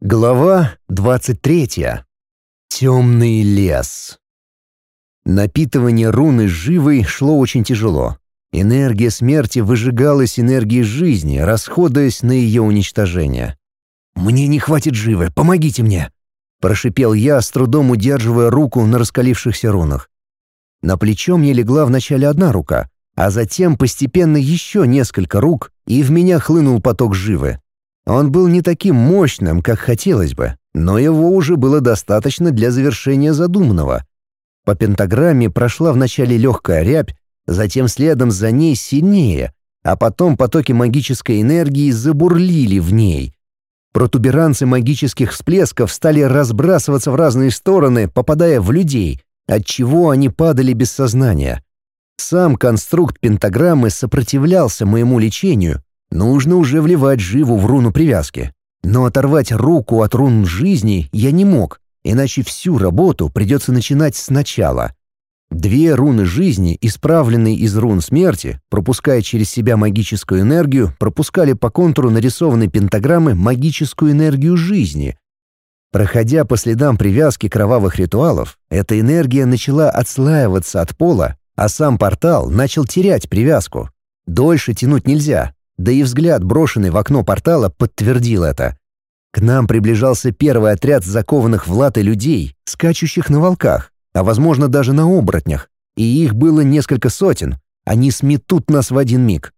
Глава 23. Темный лес. Напитывание руны живой шло очень тяжело. Энергия смерти выжигалась энергией жизни, расходуясь на ее уничтожение. «Мне не хватит живы, помогите мне!» — прошипел я, с трудом удерживая руку на раскалившихся рунах. На плечо мне легла вначале одна рука, а затем постепенно еще несколько рук, и в меня хлынул поток живы. Он был не таким мощным, как хотелось бы, но его уже было достаточно для завершения задуманного. По пентаграмме прошла вначале легкая рябь, затем следом за ней сильнее, а потом потоки магической энергии забурлили в ней. Протуберанцы магических всплесков стали разбрасываться в разные стороны, попадая в людей, отчего они падали без сознания. Сам конструкт пентаграммы сопротивлялся моему лечению, Нужно уже вливать живу в руну привязки. Но оторвать руку от рун жизни я не мог, иначе всю работу придется начинать сначала. Две руны жизни, исправленные из рун смерти, пропуская через себя магическую энергию, пропускали по контуру нарисованной пентаграммы магическую энергию жизни. Проходя по следам привязки кровавых ритуалов, эта энергия начала отслаиваться от пола, а сам портал начал терять привязку. Дольше тянуть нельзя, да и взгляд, брошенный в окно портала, подтвердил это. К нам приближался первый отряд закованных в латы людей, скачущих на волках, а возможно даже на оборотнях. И их было несколько сотен. Они сметут нас в один миг.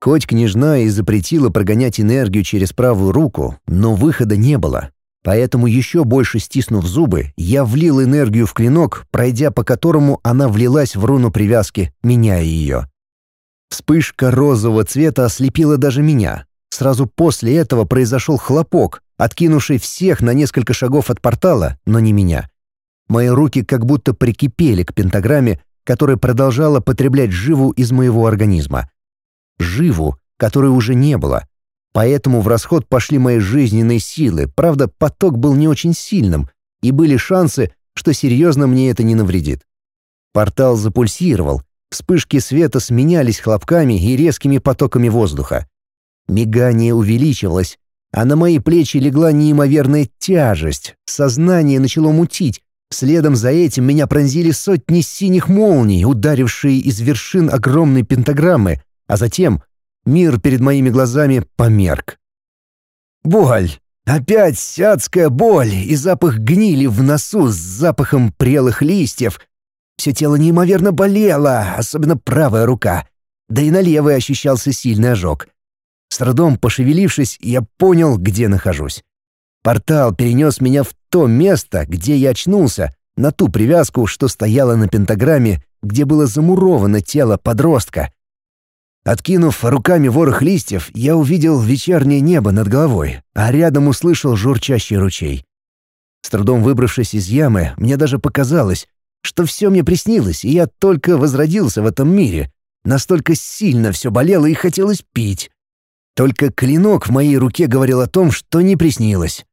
Хоть княжна и запретила прогонять энергию через правую руку, но выхода не было. Поэтому еще больше стиснув зубы, я влил энергию в клинок, пройдя по которому она влилась в руну привязки, меняя ее. Вспышка розового цвета ослепила даже меня. Сразу после этого произошел хлопок, откинувший всех на несколько шагов от портала, но не меня. Мои руки как будто прикипели к пентаграмме, которая продолжала потреблять живу из моего организма. Живу, которой уже не было. Поэтому в расход пошли мои жизненные силы, правда, поток был не очень сильным, и были шансы, что серьезно мне это не навредит. Портал запульсировал, Вспышки света сменялись хлопками и резкими потоками воздуха. Мигание увеличивалось, а на мои плечи легла неимоверная тяжесть. Сознание начало мутить. Следом за этим меня пронзили сотни синих молний, ударившие из вершин огромной пентаграммы, а затем мир перед моими глазами померк. Боль! Опять адская боль и запах гнили в носу с запахом прелых листьев — все тело неимоверно болело, особенно правая рука. Да и на левой ощущался сильный ожог. С трудом пошевелившись, я понял, где нахожусь. Портал перенес меня в то место, где я очнулся, на ту привязку, что стояла на пентаграмме, где было замуровано тело подростка. Откинув руками ворох листьев, я увидел вечернее небо над головой, а рядом услышал журчащий ручей. С трудом выбравшись из ямы, мне даже показалось, что все мне приснилось, и я только возродился в этом мире. Настолько сильно все болело и хотелось пить. Только клинок в моей руке говорил о том, что не приснилось.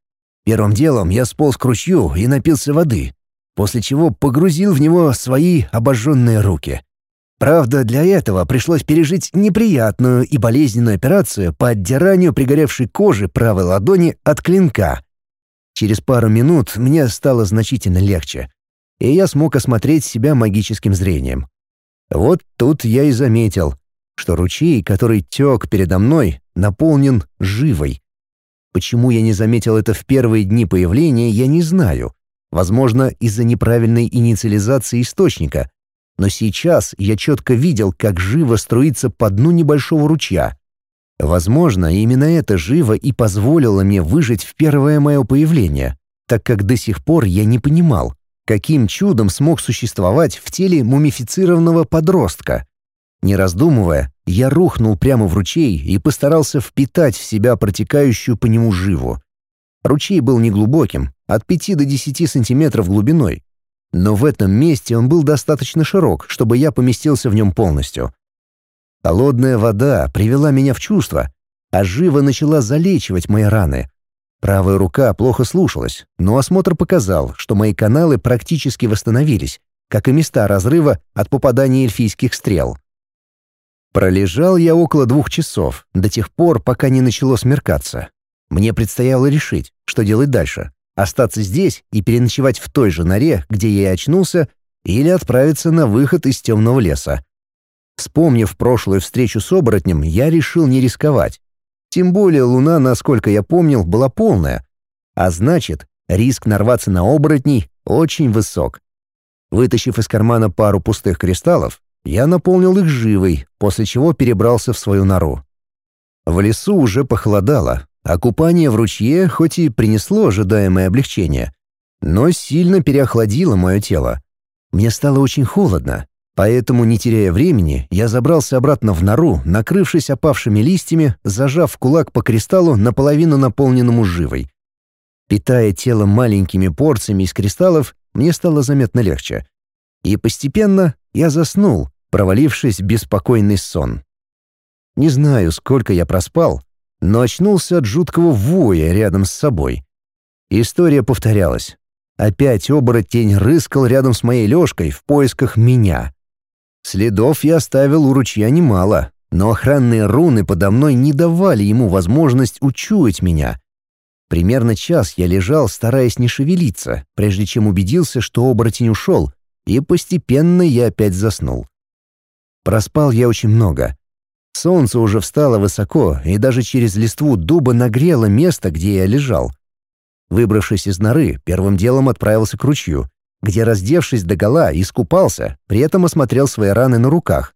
Первым делом я сполз к ручью и напился воды, после чего погрузил в него свои обожженные руки. Правда, для этого пришлось пережить неприятную и болезненную операцию по отдиранию пригоревшей кожи правой ладони от клинка. Через пару минут мне стало значительно легче и я смог осмотреть себя магическим зрением. Вот тут я и заметил, что ручей, который тек передо мной, наполнен живой. Почему я не заметил это в первые дни появления, я не знаю. Возможно, из-за неправильной инициализации источника. Но сейчас я четко видел, как живо струится по дну небольшого ручья. Возможно, именно это живо и позволило мне выжить в первое мое появление, так как до сих пор я не понимал, каким чудом смог существовать в теле мумифицированного подростка. Не раздумывая, я рухнул прямо в ручей и постарался впитать в себя протекающую по нему живу. Ручей был неглубоким, от 5 до 10 сантиметров глубиной, но в этом месте он был достаточно широк, чтобы я поместился в нем полностью. Холодная вода привела меня в чувство, а жива начала залечивать мои раны. Правая рука плохо слушалась, но осмотр показал, что мои каналы практически восстановились, как и места разрыва от попадания эльфийских стрел. Пролежал я около двух часов, до тех пор, пока не начало смеркаться. Мне предстояло решить, что делать дальше. Остаться здесь и переночевать в той же норе, где я и очнулся, или отправиться на выход из темного леса. Вспомнив прошлую встречу с оборотнем, я решил не рисковать. Тем более луна, насколько я помнил, была полная. А значит, риск нарваться на оборотней очень высок. Вытащив из кармана пару пустых кристаллов, я наполнил их живой, после чего перебрался в свою нору. В лесу уже похолодало, а купание в ручье хоть и принесло ожидаемое облегчение, но сильно переохладило мое тело. Мне стало очень холодно, поэтому, не теряя времени, я забрался обратно в нору, накрывшись опавшими листьями, зажав кулак по кристаллу наполовину наполненному живой. Питая тело маленькими порциями из кристаллов, мне стало заметно легче. И постепенно я заснул, провалившись в беспокойный сон. Не знаю, сколько я проспал, но очнулся от жуткого воя рядом с собой. История повторялась. Опять оборотень рыскал рядом с моей лёжкой в поисках меня. Следов я оставил у ручья немало, но охранные руны подо мной не давали ему возможность учуять меня. Примерно час я лежал, стараясь не шевелиться, прежде чем убедился, что оборотень ушел, и постепенно я опять заснул. Проспал я очень много. Солнце уже встало высоко, и даже через листву дуба нагрело место, где я лежал. Выбравшись из норы, первым делом отправился к ручью, где, раздевшись догола, искупался, при этом осмотрел свои раны на руках.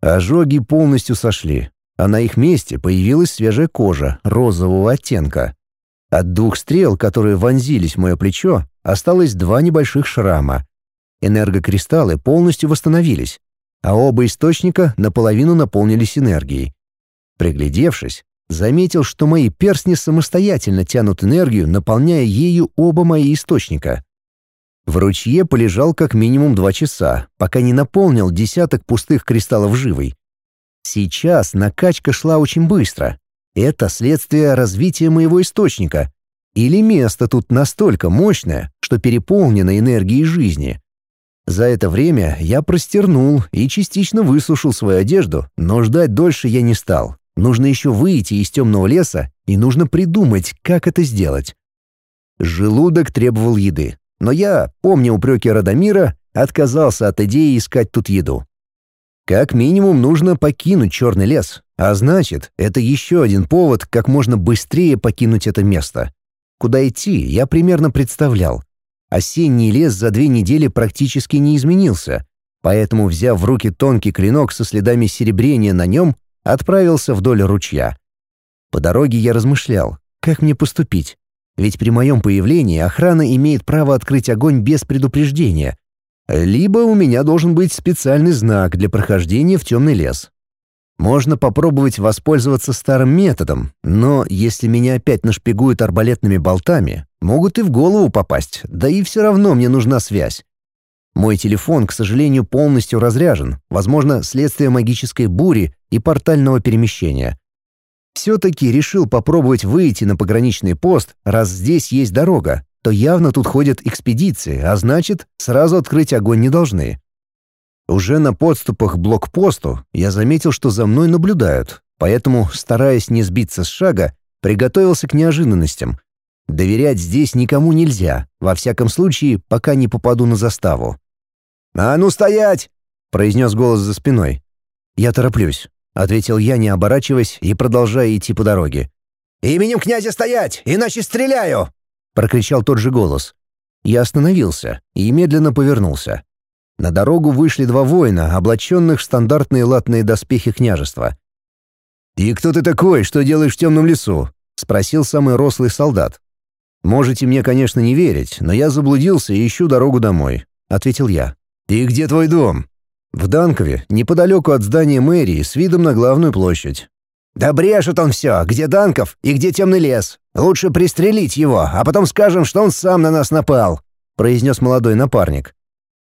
Ожоги полностью сошли, а на их месте появилась свежая кожа розового оттенка. От двух стрел, которые вонзились в мое плечо, осталось два небольших шрама. Энергокристаллы полностью восстановились, а оба источника наполовину наполнились энергией. Приглядевшись, заметил, что мои перстни самостоятельно тянут энергию, наполняя ею оба мои источника. В ручье полежал как минимум два часа, пока не наполнил десяток пустых кристаллов живой. Сейчас накачка шла очень быстро. Это следствие развития моего источника. Или место тут настолько мощное, что переполнено энергией жизни. За это время я простернул и частично высушил свою одежду, но ждать дольше я не стал. Нужно еще выйти из темного леса, и нужно придумать, как это сделать. Желудок требовал еды, но я, помня упреки Радомира, отказался от идеи искать тут еду. Как минимум нужно покинуть черный лес, а значит, это еще один повод, как можно быстрее покинуть это место. Куда идти, я примерно представлял. Осенний лес за две недели практически не изменился, поэтому, взяв в руки тонкий клинок со следами серебрения на нем, отправился вдоль ручья. По дороге я размышлял, как мне поступить. Ведь при моем появлении охрана имеет право открыть огонь без предупреждения. Либо у меня должен быть специальный знак для прохождения в темный лес. Можно попробовать воспользоваться старым методом, но если меня опять нашпигуют арбалетными болтами, могут и в голову попасть, да и все равно мне нужна связь. Мой телефон, к сожалению, полностью разряжен, возможно, следствие магической бури и портального перемещения. Все-таки решил попробовать выйти на пограничный пост, раз здесь есть дорога, то явно тут ходят экспедиции, а значит, сразу открыть огонь не должны. Уже на подступах к блокпосту я заметил, что за мной наблюдают, поэтому, стараясь не сбиться с шага, приготовился к неожиданностям. Доверять здесь никому нельзя, во всяком случае, пока не попаду на заставу. «А ну стоять!» — произнес голос за спиной. «Я тороплюсь», — ответил я, не оборачиваясь и продолжая идти по дороге. «Именем князя стоять, иначе стреляю!» — прокричал тот же голос. Я остановился и медленно повернулся. На дорогу вышли два воина, облаченных в стандартные латные доспехи княжества. «И кто ты такой, что делаешь в темном лесу?» — спросил самый рослый солдат. «Можете мне, конечно, не верить, но я заблудился и ищу дорогу домой», — ответил я. «И где твой дом?» «В Данкове, неподалеку от здания мэрии, с видом на главную площадь». «Да брешет он все, где Данков и где темный лес. Лучше пристрелить его, а потом скажем, что он сам на нас напал», — произнес молодой напарник.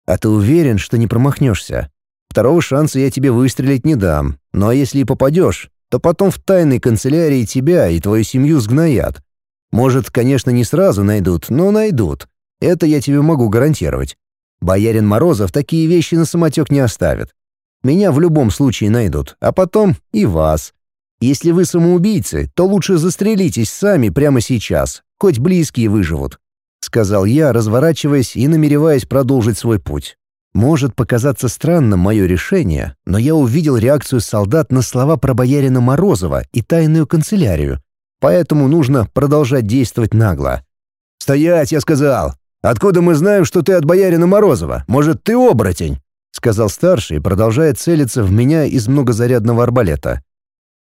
А ты уверен, что не промахнешься? Второго шанса я тебе выстрелить не дам. Ну если и попадешь, то потом в тайной канцелярии тебя и твою семью сгноят. Может, конечно, не сразу найдут, но найдут. Это я тебе могу гарантировать. Боярин Морозов такие вещи на самотек не оставит. Меня в любом случае найдут, а потом и вас. Если вы самоубийцы, то лучше застрелитесь сами прямо сейчас, хоть близкие выживут», — сказал я, разворачиваясь и намереваясь продолжить свой путь. Может показаться странным мое решение, но я увидел реакцию солдат на слова про боярина Морозова и тайную канцелярию, поэтому нужно продолжать действовать нагло. «Стоять, я сказал! Откуда мы знаем, что ты от боярина Морозова? Может, ты оборотень?» — сказал старший, продолжая целиться в меня из многозарядного арбалета.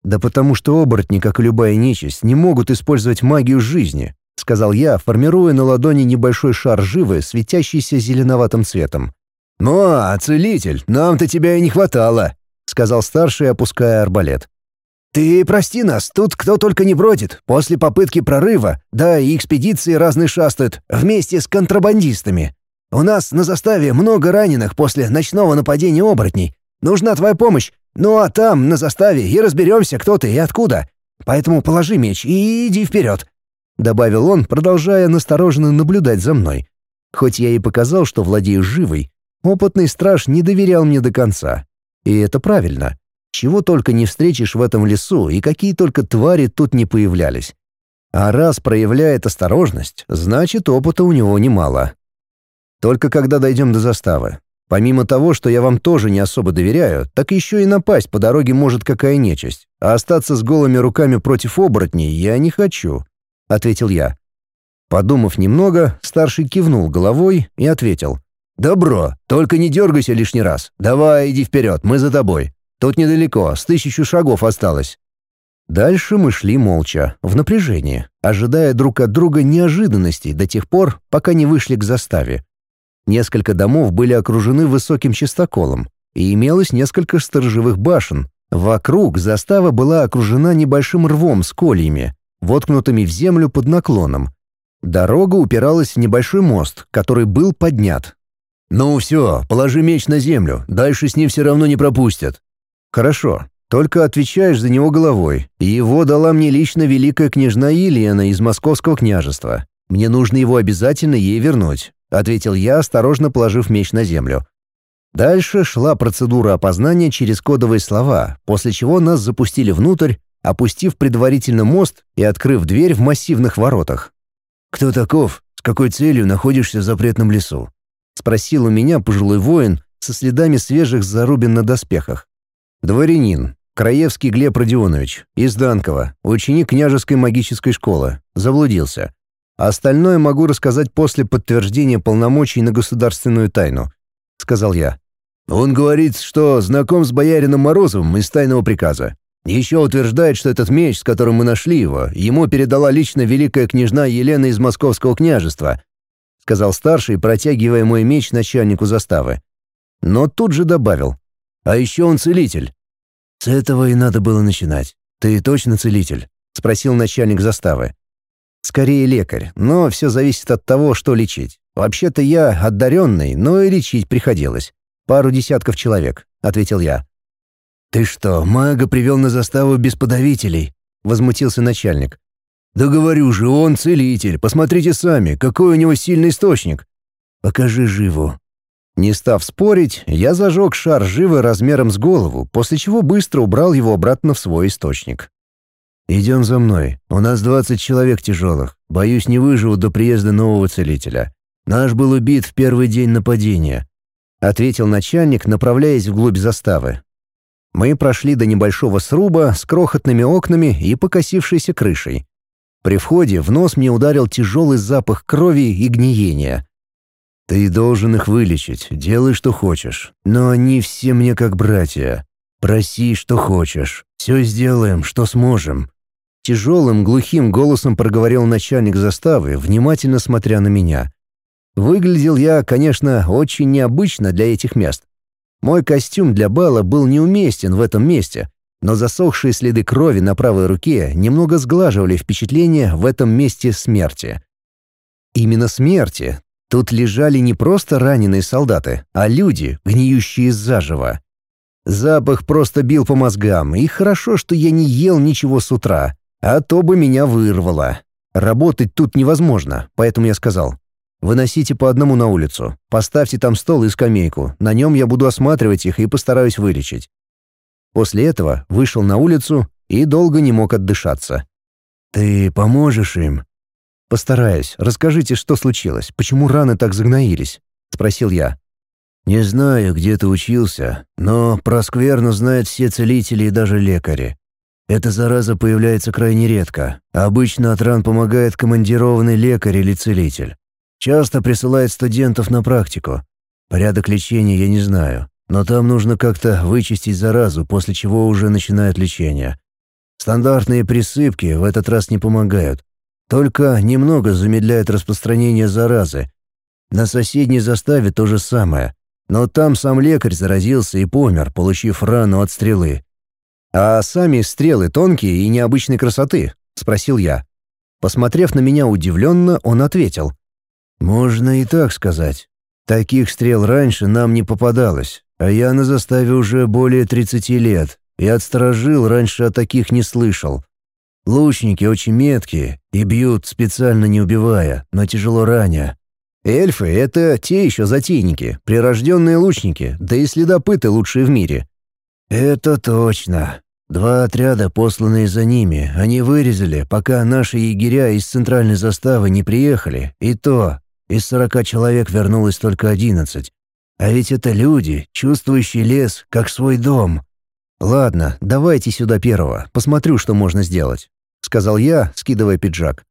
«Да потому что оборотни, как и любая нечисть, не могут использовать магию жизни», — сказал я, формируя на ладони небольшой шар живы, светящийся зеленоватым цветом. «Ну, а, целитель, нам-то тебя и не хватало», — сказал старший, опуская арбалет. «Ты прости нас, тут кто только не бродит. После попытки прорыва, да и экспедиции разные шастают, вместе с контрабандистами. У нас на заставе много раненых после ночного нападения оборотней. Нужна твоя помощь. Ну а там, на заставе, и разберемся, кто ты и откуда. Поэтому положи меч и иди вперед», — добавил он, продолжая настороженно наблюдать за мной. Хоть я и показал, что владею живой, Опытный страж не доверял мне до конца. И это правильно. Чего только не встретишь в этом лесу, и какие только твари тут не появлялись. А раз проявляет осторожность, значит, опыта у него немало. Только когда дойдем до заставы. Помимо того, что я вам тоже не особо доверяю, так еще и напасть по дороге может какая нечисть. А остаться с голыми руками против оборотней я не хочу», — ответил я. Подумав немного, старший кивнул головой и ответил — «Добро, только не дергайся лишний раз. Давай, иди вперед, мы за тобой. Тут недалеко, с тысячу шагов осталось». Дальше мы шли молча, в напряжении, ожидая друг от друга неожиданностей до тех пор, пока не вышли к заставе. Несколько домов были окружены высоким чистоколом, и имелось несколько сторожевых башен. Вокруг застава была окружена небольшим рвом с кольями, воткнутыми в землю под наклоном. Дорога упиралась в небольшой мост, который был поднят, «Ну все, положи меч на землю, дальше с ним все равно не пропустят». «Хорошо, только отвечаешь за него головой. Его дала мне лично великая княжна Елена из Московского княжества. Мне нужно его обязательно ей вернуть», — ответил я, осторожно положив меч на землю. Дальше шла процедура опознания через кодовые слова, после чего нас запустили внутрь, опустив предварительно мост и открыв дверь в массивных воротах. «Кто таков? С какой целью находишься в запретном лесу?» — спросил у меня пожилой воин со следами свежих зарубин на доспехах. «Дворянин, Краевский Глеб Родионович, из Данкова, ученик княжеской магической школы, заблудился. Остальное могу рассказать после подтверждения полномочий на государственную тайну», — сказал я. «Он говорит, что знаком с боярином Морозовым из тайного приказа. Еще утверждает, что этот меч, с которым мы нашли его, ему передала лично великая княжна Елена из Московского княжества, — сказал старший, протягивая мой меч начальнику заставы. Но тут же добавил. «А еще он целитель». «С этого и надо было начинать. Ты точно целитель?» — спросил начальник заставы. «Скорее лекарь, но все зависит от того, что лечить. Вообще-то я одаренный, но и лечить приходилось. Пару десятков человек», — ответил я. «Ты что, мага привел на заставу без подавителей?» — возмутился начальник. «Да говорю же, он целитель. Посмотрите сами, какой у него сильный источник. Покажи живу». Не став спорить, я зажег шар живы размером с голову, после чего быстро убрал его обратно в свой источник. «Идем за мной. У нас двадцать человек тяжелых. Боюсь, не выживут до приезда нового целителя. Наш был убит в первый день нападения», — ответил начальник, направляясь вглубь заставы. Мы прошли до небольшого сруба с крохотными окнами и покосившейся крышей. При входе в нос мне ударил тяжелый запах крови и гниения. «Ты должен их вылечить, делай, что хочешь. Но они все мне как братья. Проси, что хочешь. Все сделаем, что сможем». Тяжелым, глухим голосом проговорил начальник заставы, внимательно смотря на меня. Выглядел я, конечно, очень необычно для этих мест. Мой костюм для бала был неуместен в этом месте, но засохшие следы крови на правой руке немного сглаживали впечатление в этом месте смерти. Именно смерти. Тут лежали не просто раненые солдаты, а люди, гниющие заживо. Запах просто бил по мозгам, и хорошо, что я не ел ничего с утра, а то бы меня вырвало. Работать тут невозможно, поэтому я сказал, «Выносите по одному на улицу, поставьте там стол и скамейку, на нем я буду осматривать их и постараюсь вылечить. После этого вышел на улицу и долго не мог отдышаться. «Ты поможешь им?» «Постараюсь. Расскажите, что случилось, почему раны так загноились?» — спросил я. «Не знаю, где ты учился, но про скверну знают все целители и даже лекари. Эта зараза появляется крайне редко. Обычно от ран помогает командированный лекарь или целитель. Часто присылает студентов на практику. Порядок лечения я не знаю, но там нужно как-то вычистить заразу, после чего уже начинают лечение. Стандартные присыпки в этот раз не помогают. Только немного замедляют распространение заразы. На соседней заставе то же самое. Но там сам лекарь заразился и помер, получив рану от стрелы. «А сами стрелы тонкие и необычной красоты?» — спросил я. Посмотрев на меня удивленно, он ответил. «Можно и так сказать. Таких стрел раньше нам не попадалось, а я на заставе уже более 30 лет, и от сторожил раньше о таких не слышал. Лучники очень меткие и бьют специально не убивая, но тяжело раня. Эльфы — это те еще затейники, прирожденные лучники, да и следопыты лучшие в мире. Это точно. Два отряда, посланные за ними, они вырезали, пока наши егеря из центральной заставы не приехали, и то из сорока человек вернулось только одиннадцать. А ведь это люди, чувствующие лес как свой дом. «Ладно, давайте сюда первого, посмотрю, что можно сделать», — сказал я, скидывая пиджак.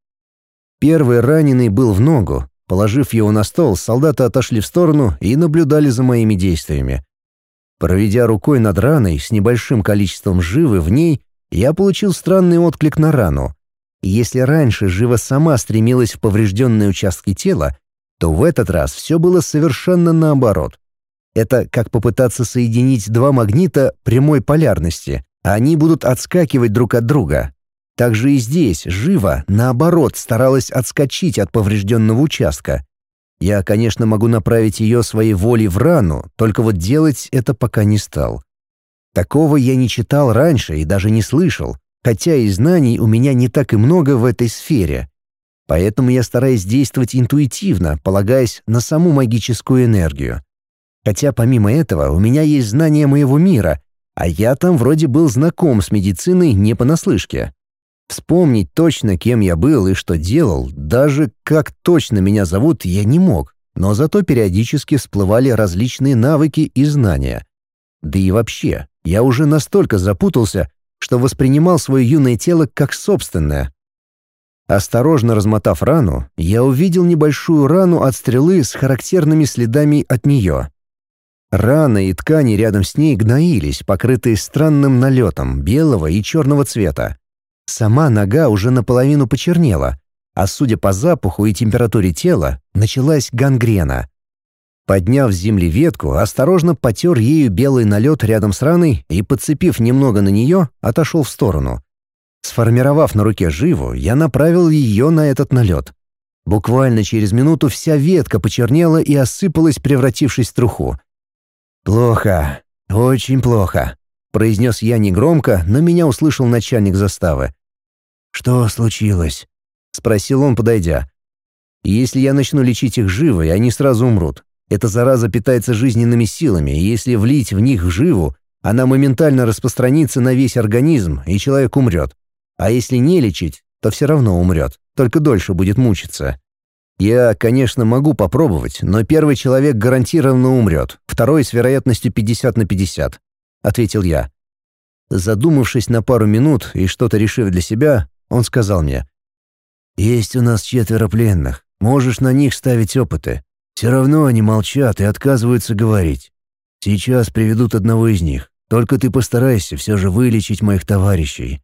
Первый раненый был в ногу. Положив его на стол, солдаты отошли в сторону и наблюдали за моими действиями. Проведя рукой над раной с небольшим количеством живы в ней, я получил странный отклик на рану. Если раньше жива сама стремилась в поврежденные участки тела, то в этот раз все было совершенно наоборот. Это как попытаться соединить два магнита прямой полярности, а они будут отскакивать друг от друга. Также и здесь живо, наоборот, старалась отскочить от поврежденного участка. Я, конечно, могу направить ее своей волей в рану, только вот делать это пока не стал. Такого я не читал раньше и даже не слышал, хотя и знаний у меня не так и много в этой сфере. Поэтому я стараюсь действовать интуитивно, полагаясь на саму магическую энергию. Хотя помимо этого у меня есть знания моего мира, а я там вроде был знаком с медициной не понаслышке. Вспомнить точно, кем я был и что делал, даже как точно меня зовут, я не мог, но зато периодически всплывали различные навыки и знания. Да и вообще, я уже настолько запутался, что воспринимал свое юное тело как собственное, Осторожно размотав рану, я увидел небольшую рану от стрелы с характерными следами от нее. Рана и ткани рядом с ней гноились, покрытые странным налетом белого и черного цвета. Сама нога уже наполовину почернела, а судя по запаху и температуре тела, началась гангрена. Подняв с земли ветку, осторожно потер ею белый налет рядом с раной и, подцепив немного на нее, отошел в сторону. Сформировав на руке живу, я направил ее на этот налет. Буквально через минуту вся ветка почернела и осыпалась, превратившись в труху. «Плохо, очень плохо», — произнес я негромко, но меня услышал начальник заставы. «Что случилось?» — спросил он, подойдя. «Если я начну лечить их живо, они сразу умрут. Эта зараза питается жизненными силами, и если влить в них живу, она моментально распространится на весь организм, и человек умрет. А если не лечить, то все равно умрет, только дольше будет мучиться. Я, конечно, могу попробовать, но первый человек гарантированно умрет, второй с вероятностью 50 на 50, — ответил я. Задумавшись на пару минут и что-то решив для себя, он сказал мне. «Есть у нас четверо пленных. Можешь на них ставить опыты. Все равно они молчат и отказываются говорить. Сейчас приведут одного из них. Только ты постарайся все же вылечить моих товарищей.